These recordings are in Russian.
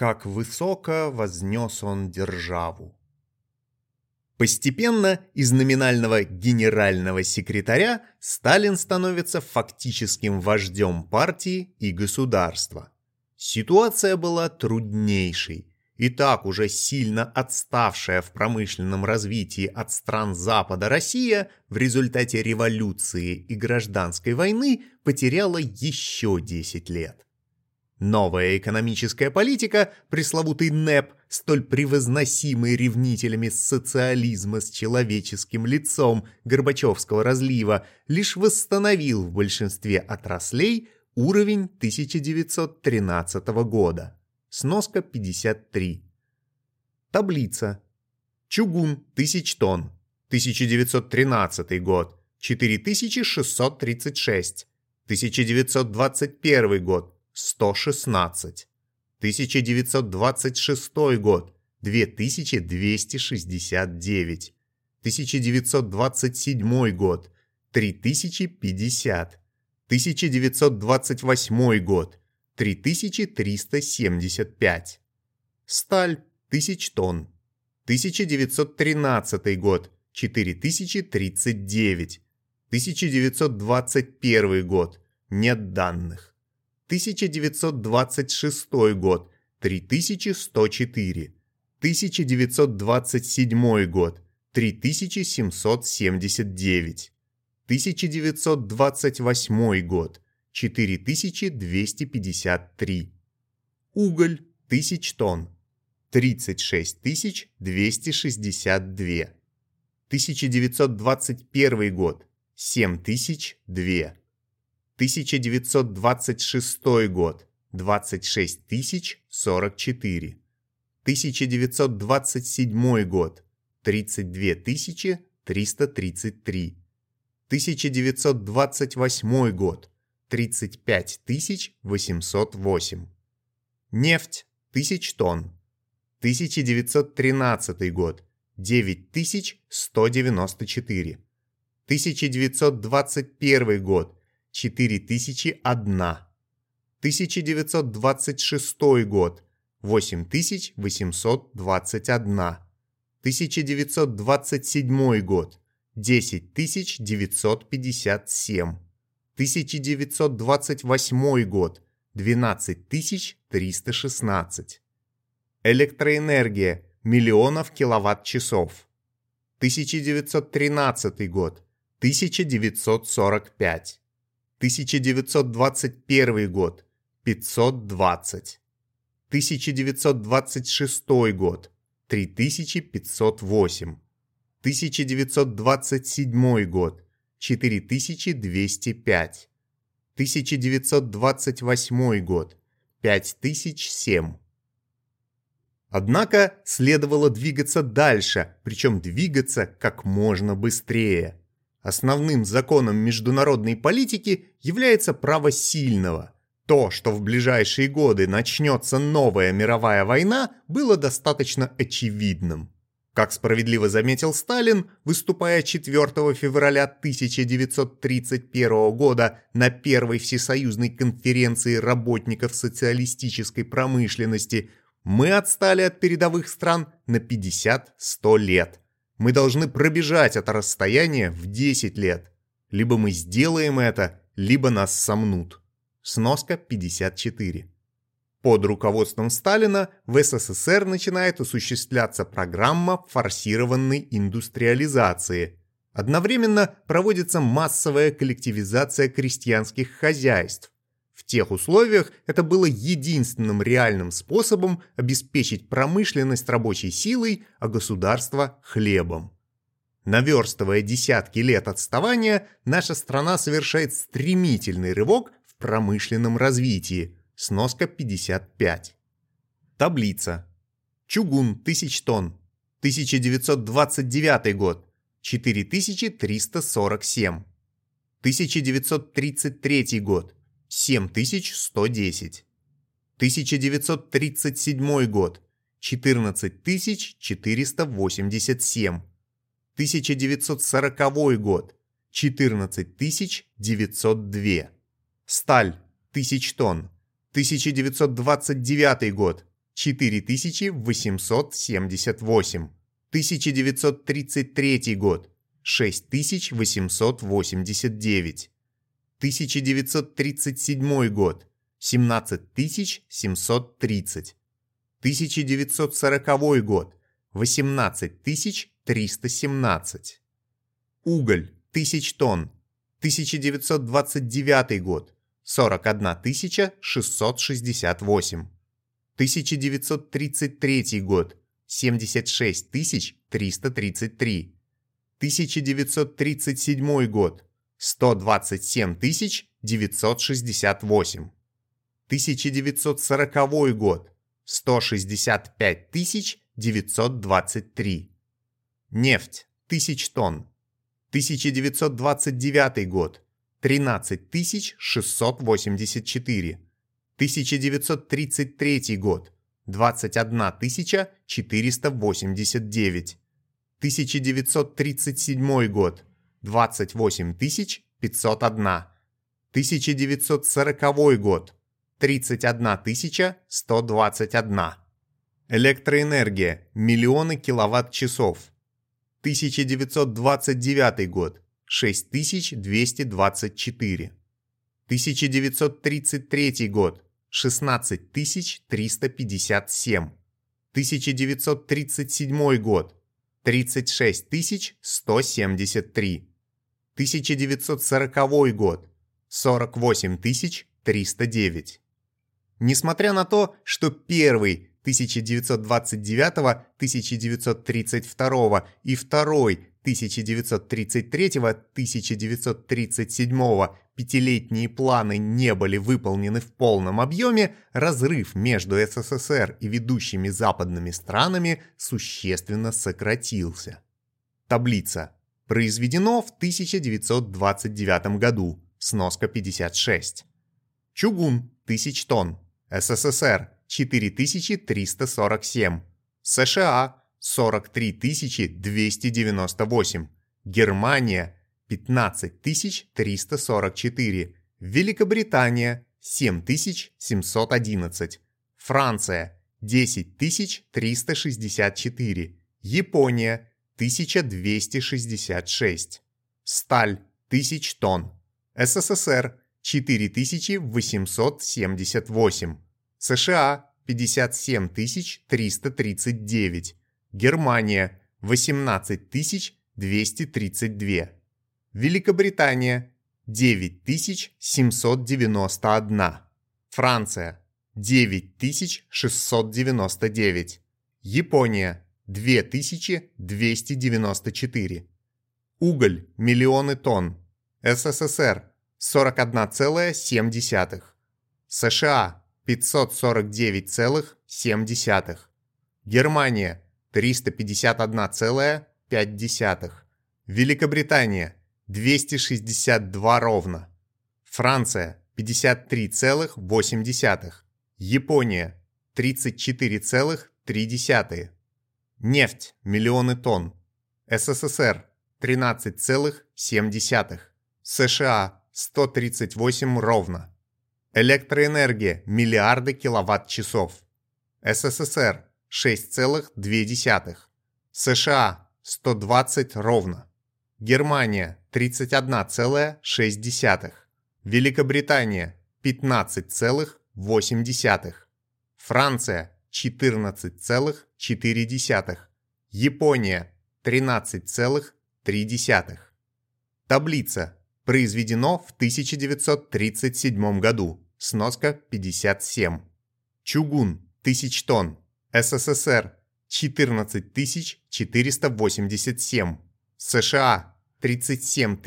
как высоко вознес он державу. Постепенно из номинального генерального секретаря Сталин становится фактическим вождем партии и государства. Ситуация была труднейшей. И так уже сильно отставшая в промышленном развитии от стран Запада Россия в результате революции и гражданской войны потеряла еще 10 лет. Новая экономическая политика, пресловутый НЭП, столь превозносимый ревнителями социализма с человеческим лицом Горбачевского разлива, лишь восстановил в большинстве отраслей уровень 1913 года. Сноска 53. Таблица. Чугун 1000 тонн. 1913 год. 4636. 1921 год. 116. 1926 год 2269. 1927 год 3050. 1928 год 3375. Сталь 1000 тонн. 1913 год 4039. 1921 год нет данных. 1926 год 3104, 1927 год 3779, 1928 год 4253. Уголь 1000 тонн 36262. 1921 год 7002. 1926 год 26 044. 1927 год 32 333. 1928 год 35 808. Нефть 1000 тонн. 1913 год 9194. 1921 год 4001. 1926 год 8821. 1927 год 10957. 1928 год 12316. Электроэнергия миллионов киловатт-часов. 1913 год 1945. 1921 год – 520. 1926 год – 3508. 1927 год – 4205. 1928 год – 5007. Однако следовало двигаться дальше, причем двигаться как можно быстрее – Основным законом международной политики является право сильного. То, что в ближайшие годы начнется новая мировая война, было достаточно очевидным. Как справедливо заметил Сталин, выступая 4 февраля 1931 года на Первой Всесоюзной конференции работников социалистической промышленности, мы отстали от передовых стран на 50-100 лет. Мы должны пробежать это расстояние в 10 лет. Либо мы сделаем это, либо нас сомнут. Сноска 54. Под руководством Сталина в СССР начинает осуществляться программа форсированной индустриализации. Одновременно проводится массовая коллективизация крестьянских хозяйств. Тех условиях это было единственным реальным способом обеспечить промышленность рабочей силой, а государство – хлебом. Наверстывая десятки лет отставания, наша страна совершает стремительный рывок в промышленном развитии. Сноска 55. Таблица. Чугун 1000 тонн. 1929 год. 4347. 1933 год. 7110. 1937 год. 14487. 1940 год. 14902. Сталь 1000 тонн. 1929 год. 4878. 1933 год 6889. 1937 год 17730. 1940 год 18317. Уголь 1000 тонн 1929 год 41 668. 1933 год 76 333. 1937 год 127 968. 1940 год 165 923. Нефть 1000 тонн. 1929 год 13 684. 1933 год 21 489. 1937 год 28 501. 1940 год 31 121. Электроэнергия – миллионы киловатт-часов. 1929 год – 6224. 1933 год – 16357. 1937 год – 36173. 1940 год – 48309. Несмотря на то, что первый 1929-1932 и второй 1933-1937 пятилетние планы не были выполнены в полном объеме, разрыв между СССР и ведущими западными странами существенно сократился. Таблица. Произведено в 1929 году. Сноска 56. Чугун – 1000 тонн. СССР – 4347. США – 43298. Германия – 15344. Великобритания – 7711. Франция – 10364. Япония – 1266. Сталь – 1000 тонн. СССР – 4878. США – 57 339. Германия – 18 232. Великобритания – 9 791. Франция – 9 699. Япония – 2294. Уголь – миллионы тонн. СССР – 41,7. США – 549,7. Германия – 351,5. Великобритания – 262 ровно. Франция – 53,8. Япония – 34,3. Нефть – миллионы тонн. СССР – 13,7. США – 138 ровно. Электроэнергия – миллиарды киловатт-часов. СССР 6,2. США 120 ровно. Германия 31,6. Великобритания 15,8. Франция 14,4. Япония 13,3. Таблица. Произведено в 1937 году. Сноска 57. Чугун 1000 тонн. СССР 14 487, США 37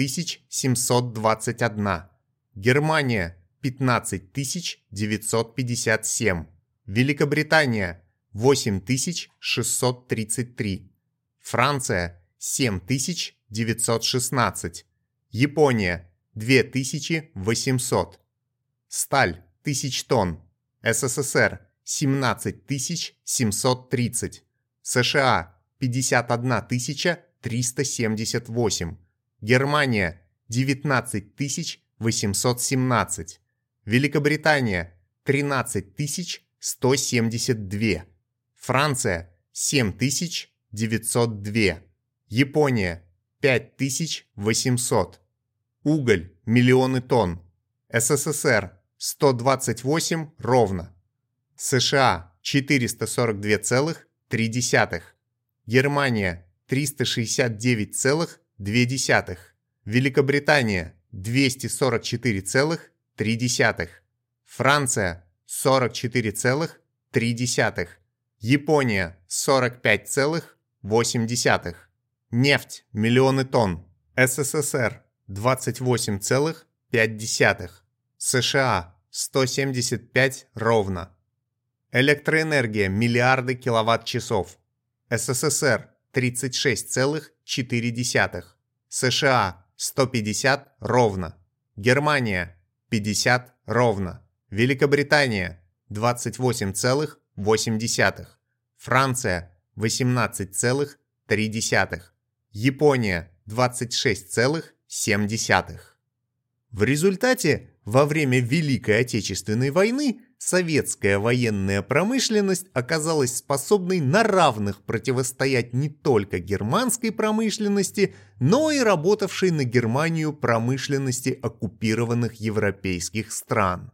721, Германия 15 957, Великобритания 8 633, Франция 7 916, Япония 2800, Сталь 1000 тонн, СССР 17 730, США 51 378, Германия 19 817, Великобритания 13 172, Франция 7902. Япония 5800. Уголь – миллионы тонн. СССР 128 ровно. США 442,3. Германия 369,2. Великобритания 244,3. Франция 44,3. Япония 45,8. Нефть миллионы тонн. СССР 28,5. США 175 ровно. Электроэнергия миллиарды киловатт-часов. СССР 36,4. США 150 ровно. Германия 50 ровно. Великобритания 28,8. Франция 18,3. Япония 26,7. В результате, во время Великой Отечественной войны, советская военная промышленность оказалась способной на равных противостоять не только германской промышленности, но и работавшей на Германию промышленности оккупированных европейских стран.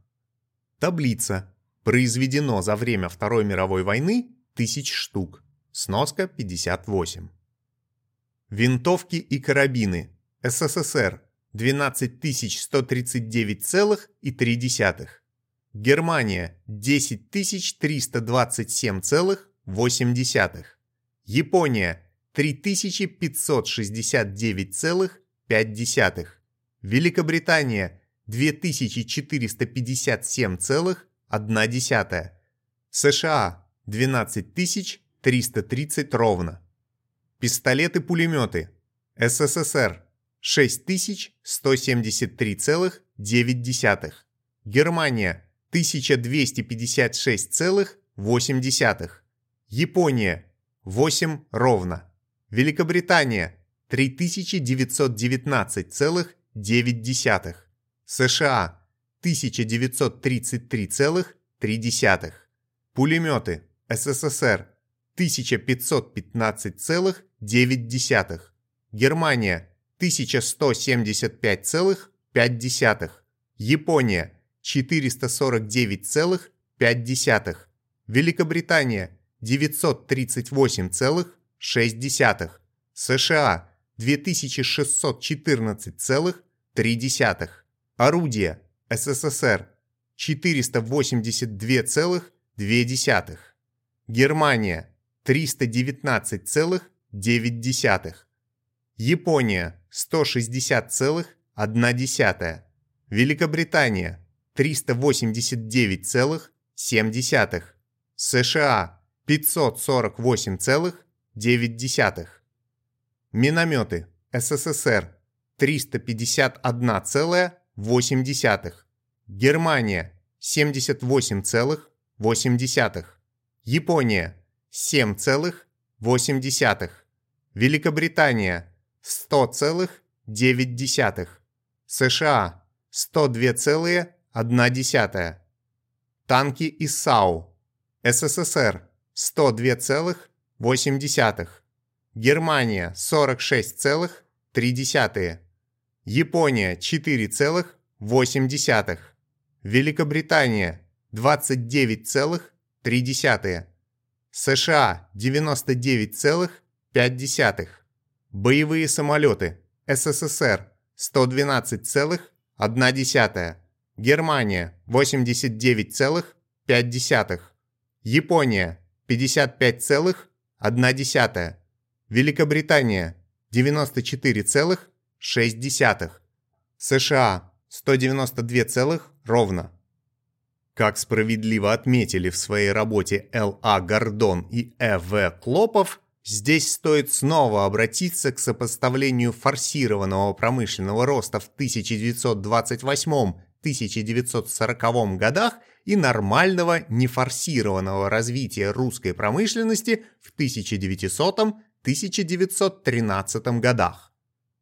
Таблица. Произведено за время Второй мировой войны тысяч штук. Сноска 58. Винтовки и карабины. СССР 12139,3. Германия 10327,8. Япония 3569,5. Великобритания 2457,1. США 12330 ровно. Пистолеты-пулеметы. СССР 6173,9. Германия 1256,8. Япония 8 ровно. Великобритания 3919,9. США 1933,3. Пулеметы СССР 1515,9. Германия 1175,5. Япония 449,5. Великобритания 938,6. США 2614,3. Орудия СССР 482,2. Германия 319,9. Япония 160,1. Великобритания 389,7. США 548,9. Минометы СССР 351,8. Германия 78,8. Япония 7,8. Великобритания 100,9. США 102,1. Танки ИСАУ. СССР 102,8. Германия 46,3. Япония 4,8. Великобритания 29,3. США 99,5. Боевые самолеты СССР 112,1. Германия 89,5. Япония 55,1. Великобритания 94,6. США 192, ровно. Как справедливо отметили в своей работе Л.А. Гордон и Э.В. Клопов, здесь стоит снова обратиться к сопоставлению форсированного промышленного роста в 1928-1940 годах и нормального нефорсированного развития русской промышленности в 1900-1913 годах.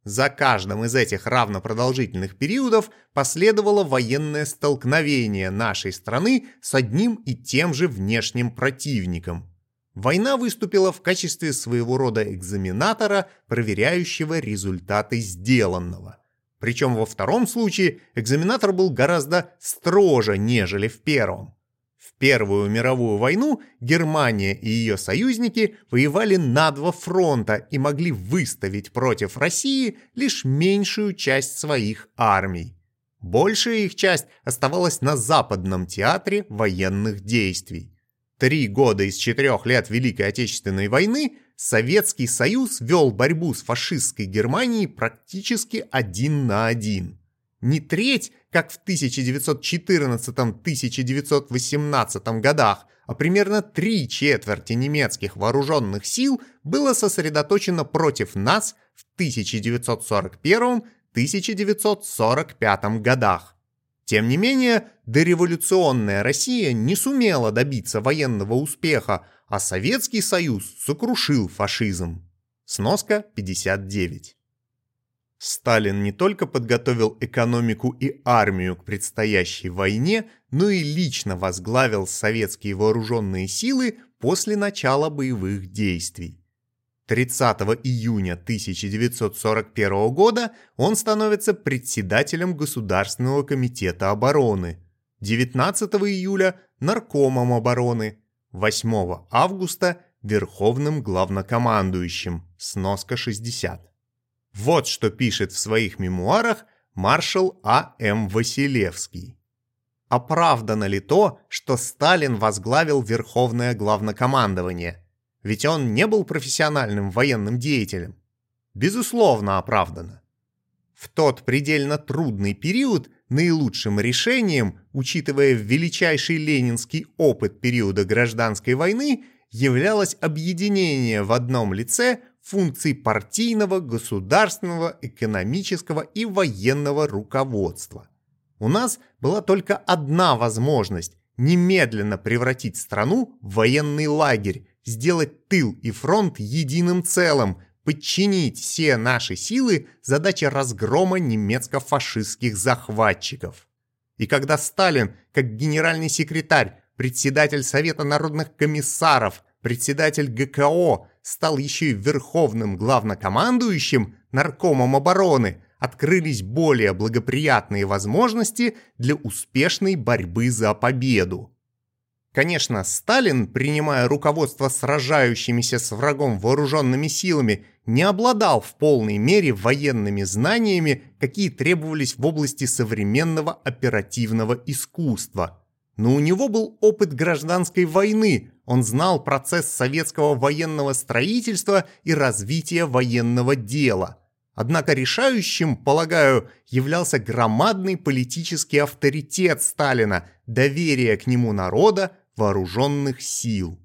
За каждым из этих равнопродолжительных периодов последовало военное столкновение нашей страны с одним и тем же внешним противником. война выступила в качестве своего рода экзаменатора, проверяющего результаты сделанного. Причем во втором случае экзаменатор был гораздо строже, нежели в первом. В Первую мировую войну Германия и ее союзники воевали на два фронта и могли выставить против России лишь меньшую часть своих армий. Большая их часть оставалась на Западном театре военных действий. Три года из четырех лет Великой Отечественной войны Советский Союз вел борьбу с фашистской Германией практически один на один. Не треть, как в 1914-1918 годах, а примерно три четверти немецких вооруженных сил было сосредоточено против нас в 1941-1945 годах. Тем не менее, дореволюционная Россия не сумела добиться военного успеха, а Советский Союз сокрушил фашизм. Сноска 59. Сталин не только подготовил экономику и армию к предстоящей войне, но и лично возглавил советские вооруженные силы после начала боевых действий. 30 июня 1941 года он становится председателем Государственного комитета обороны, 19 июля – наркомом обороны, 8 августа – верховным главнокомандующим, сноска 60. Вот что пишет в своих мемуарах маршал А.М. Василевский. Оправдано ли то, что Сталин возглавил Верховное главнокомандование – ведь он не был профессиональным военным деятелем. Безусловно, оправдано. В тот предельно трудный период наилучшим решением, учитывая величайший ленинский опыт периода гражданской войны, являлось объединение в одном лице функций партийного, государственного, экономического и военного руководства. У нас была только одна возможность – немедленно превратить страну в военный лагерь, сделать тыл и фронт единым целым, подчинить все наши силы задаче разгрома немецко-фашистских захватчиков. И когда Сталин, как генеральный секретарь, председатель Совета народных комиссаров, председатель ГКО, стал еще и верховным главнокомандующим, наркомом обороны, открылись более благоприятные возможности для успешной борьбы за победу. Конечно, Сталин, принимая руководство сражающимися с врагом вооруженными силами, не обладал в полной мере военными знаниями, какие требовались в области современного оперативного искусства. Но у него был опыт гражданской войны, он знал процесс советского военного строительства и развития военного дела. Однако решающим, полагаю, являлся громадный политический авторитет Сталина, доверие к нему народа, вооруженных сил.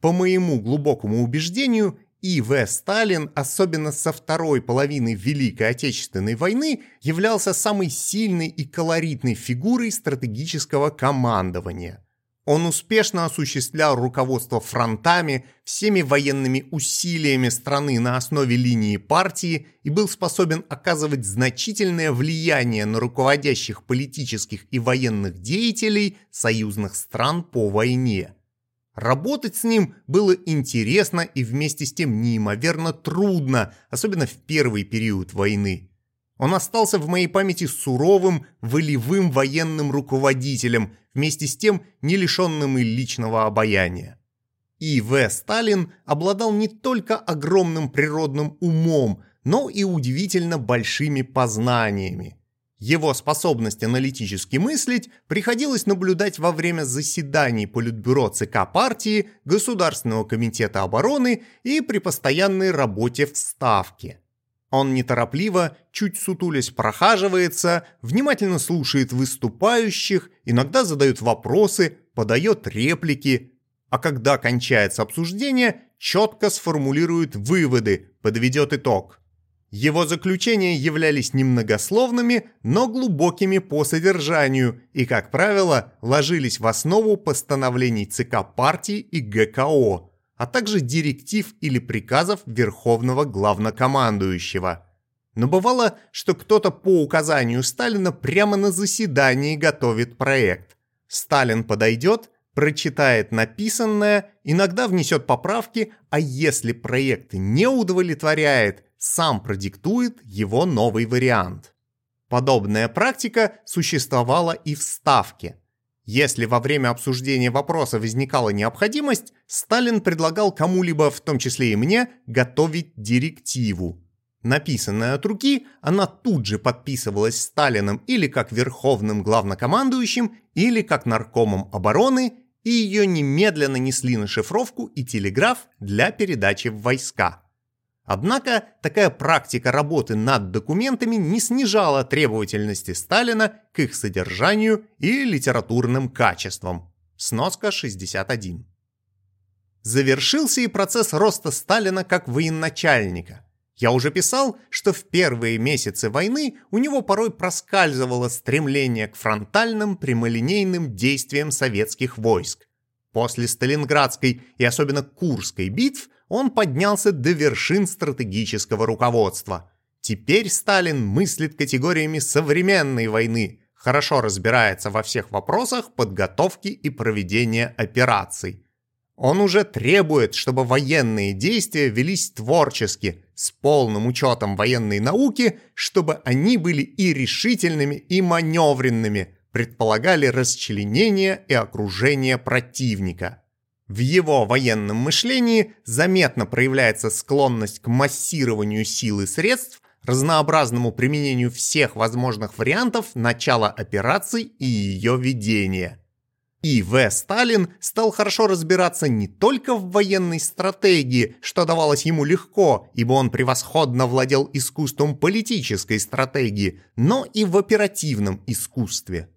По моему глубокому убеждению, И.В. Сталин, особенно со второй половины Великой Отечественной войны, являлся самой сильной и колоритной фигурой стратегического командования – он успешно осуществлял руководство фронтами, всеми военными усилиями страны на основе линии партии и был способен оказывать значительное влияние на руководящих политических и военных деятелей союзных стран по войне. Работать с ним было интересно и вместе с тем неимоверно трудно, особенно в первый период войны. Он остался в моей памяти суровым, волевым военным руководителем, вместе с тем не лишенным и личного обаяния. И В. Сталин обладал не только огромным природным умом, но и удивительно большими познаниями. Его способность аналитически мыслить приходилось наблюдать во время заседаний Политбюро ЦК партии, Государственного комитета обороны и при постоянной работе в Ставке. Он неторопливо, чуть сутулясь, прохаживается, внимательно слушает выступающих, иногда задает вопросы, подает реплики, а когда кончается обсуждение, четко сформулирует выводы, подведет итог. Его заключения являлись немногословными, но глубокими по содержанию и, как правило, ложились в основу постановлений ЦК партии и ГКО – а также директив или приказов Верховного Главнокомандующего. Но бывало, что кто-то по указанию Сталина прямо на заседании готовит проект. Сталин подойдет, прочитает написанное, иногда внесет поправки, а если проект не удовлетворяет, сам продиктует его новый вариант. Подобная практика существовала и в Ставке. Если во время обсуждения вопроса возникала необходимость, Сталин предлагал кому-либо, в том числе и мне, готовить директиву. Написанная от руки, она тут же подписывалась Сталиным или как верховным главнокомандующим, или как наркомом обороны, и ее немедленно несли на шифровку и телеграф для передачи в войска. Однако такая практика работы над документами не снижала требовательности Сталина к их содержанию и литературным качествам. Сноска 61. Завершился и процесс роста Сталина как военачальника. Я уже писал, что в первые месяцы войны у него порой проскальзывало стремление к фронтальным прямолинейным действиям советских войск. После Сталинградской и особенно Курской битв – он поднялся до вершин стратегического руководства. Теперь Сталин мыслит категориями современной войны, хорошо разбирается во всех вопросах подготовки и проведения операций. Он уже требует, чтобы военные действия велись творчески, с полным учетом военной науки, чтобы они были и решительными, и маневренными, предполагали расчленение и окружение противника. В его военном мышлении заметно проявляется склонность к массированию сил и средств, разнообразному применению всех возможных вариантов начала операций и ее ведения. И В. Сталин стал хорошо разбираться не только в военной стратегии, что давалось ему легко, ибо он превосходно владел искусством политической стратегии, но и в оперативном искусстве.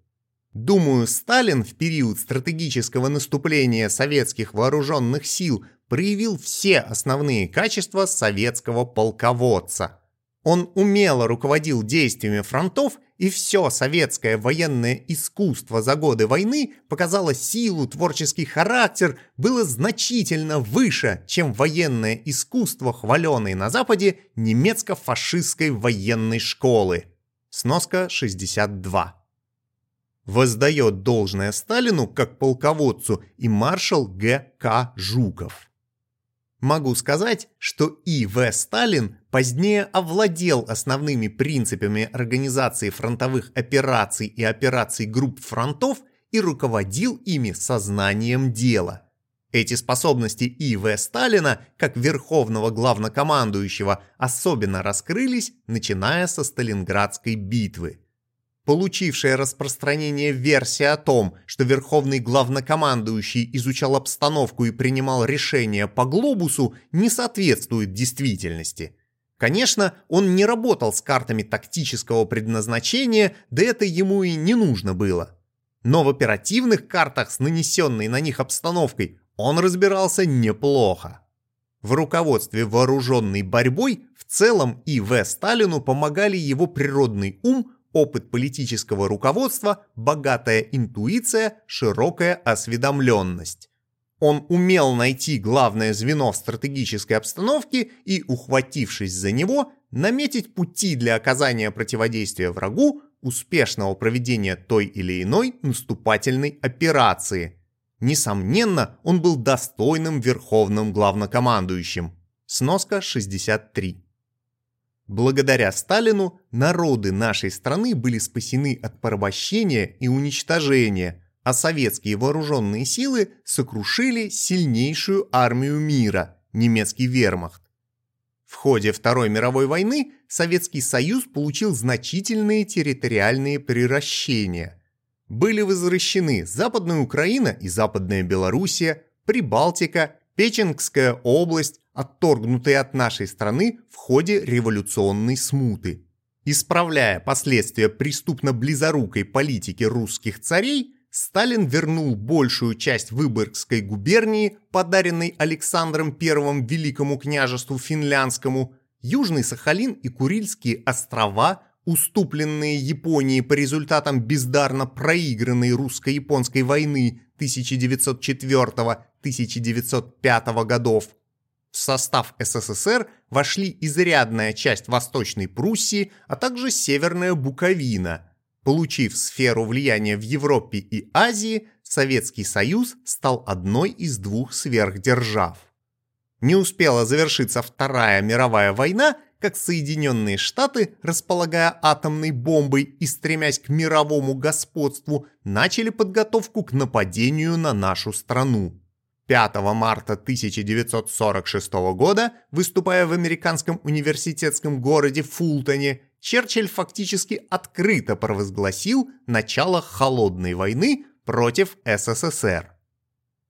Думаю, Сталин в период стратегического наступления советских вооруженных сил проявил все основные качества советского полководца. Он умело руководил действиями фронтов, и все советское военное искусство за годы войны показало силу, творческий характер, было значительно выше, чем военное искусство, хваленное на Западе немецко-фашистской военной школы. Сноска 62 воздает должное Сталину как полководцу и маршал Г. К. Жуков. Могу сказать, что И. В. Сталин позднее овладел основными принципами организации фронтовых операций и операций групп фронтов и руководил ими сознанием дела. Эти способности И. В. Сталина, как верховного главнокомандующего, особенно раскрылись, начиная со Сталинградской битвы. Получившая распространение версия о том, что верховный главнокомандующий изучал обстановку и принимал решения по глобусу, не соответствует действительности. Конечно, он не работал с картами тактического предназначения, да это ему и не нужно было. Но в оперативных картах с нанесенной на них обстановкой он разбирался неплохо. В руководстве вооруженной борьбой в целом и В. Сталину помогали его природный ум, опыт политического руководства, богатая интуиция, широкая осведомленность. Он умел найти главное звено в стратегической обстановке и, ухватившись за него, наметить пути для оказания противодействия врагу, успешного проведения той или иной наступательной операции. Несомненно, он был достойным верховным главнокомандующим. Сноска 63. Благодаря Сталину народы нашей страны были спасены от порабощения и уничтожения, а советские вооруженные силы сокрушили сильнейшую армию мира – немецкий вермахт. В ходе Второй мировой войны Советский Союз получил значительные территориальные приращения. Были возвращены Западная Украина и Западная Белоруссия, Прибалтика, Печенгская область, отторгнутые от нашей страны в ходе революционной смуты. Исправляя последствия преступно-близорукой политики русских царей, Сталин вернул большую часть Выборгской губернии, подаренной Александром I Великому княжеству финляндскому, Южный Сахалин и Курильские острова, уступленные Японии по результатам бездарно проигранной русско-японской войны 1904-1905 годов, в состав СССР вошли изрядная часть Восточной Пруссии, а также Северная Буковина. Получив сферу влияния в Европе и Азии, Советский Союз стал одной из двух сверхдержав. Не успела завершиться Вторая мировая война, как Соединенные Штаты, располагая атомной бомбой и стремясь к мировому господству, начали подготовку к нападению на нашу страну. 5 марта 1946 года, выступая в американском университетском городе Фултоне, Черчилль фактически открыто провозгласил начало холодной войны против СССР.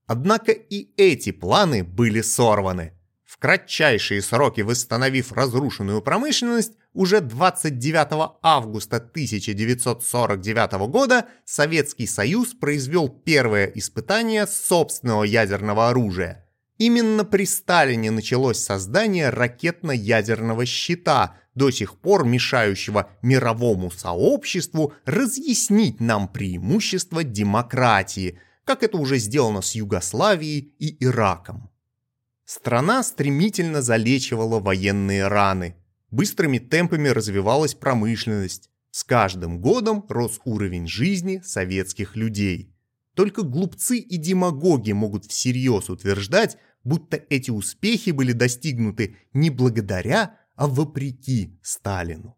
Однако и эти планы были сорваны. В кратчайшие сроки восстановив разрушенную промышленность, уже 29 августа 1949 года Советский Союз произвел первое испытание собственного ядерного оружия. Именно при Сталине началось создание ракетно-ядерного щита, до сих пор мешающего мировому сообществу разъяснить нам преимущества демократии – как это уже сделано с Югославией и Ираком. Страна стремительно залечивала военные раны, быстрыми темпами развивалась промышленность, с каждым годом рос уровень жизни советских людей. Только глупцы и демагоги могут всерьез утверждать, будто эти успехи были достигнуты не благодаря, а вопреки Сталину.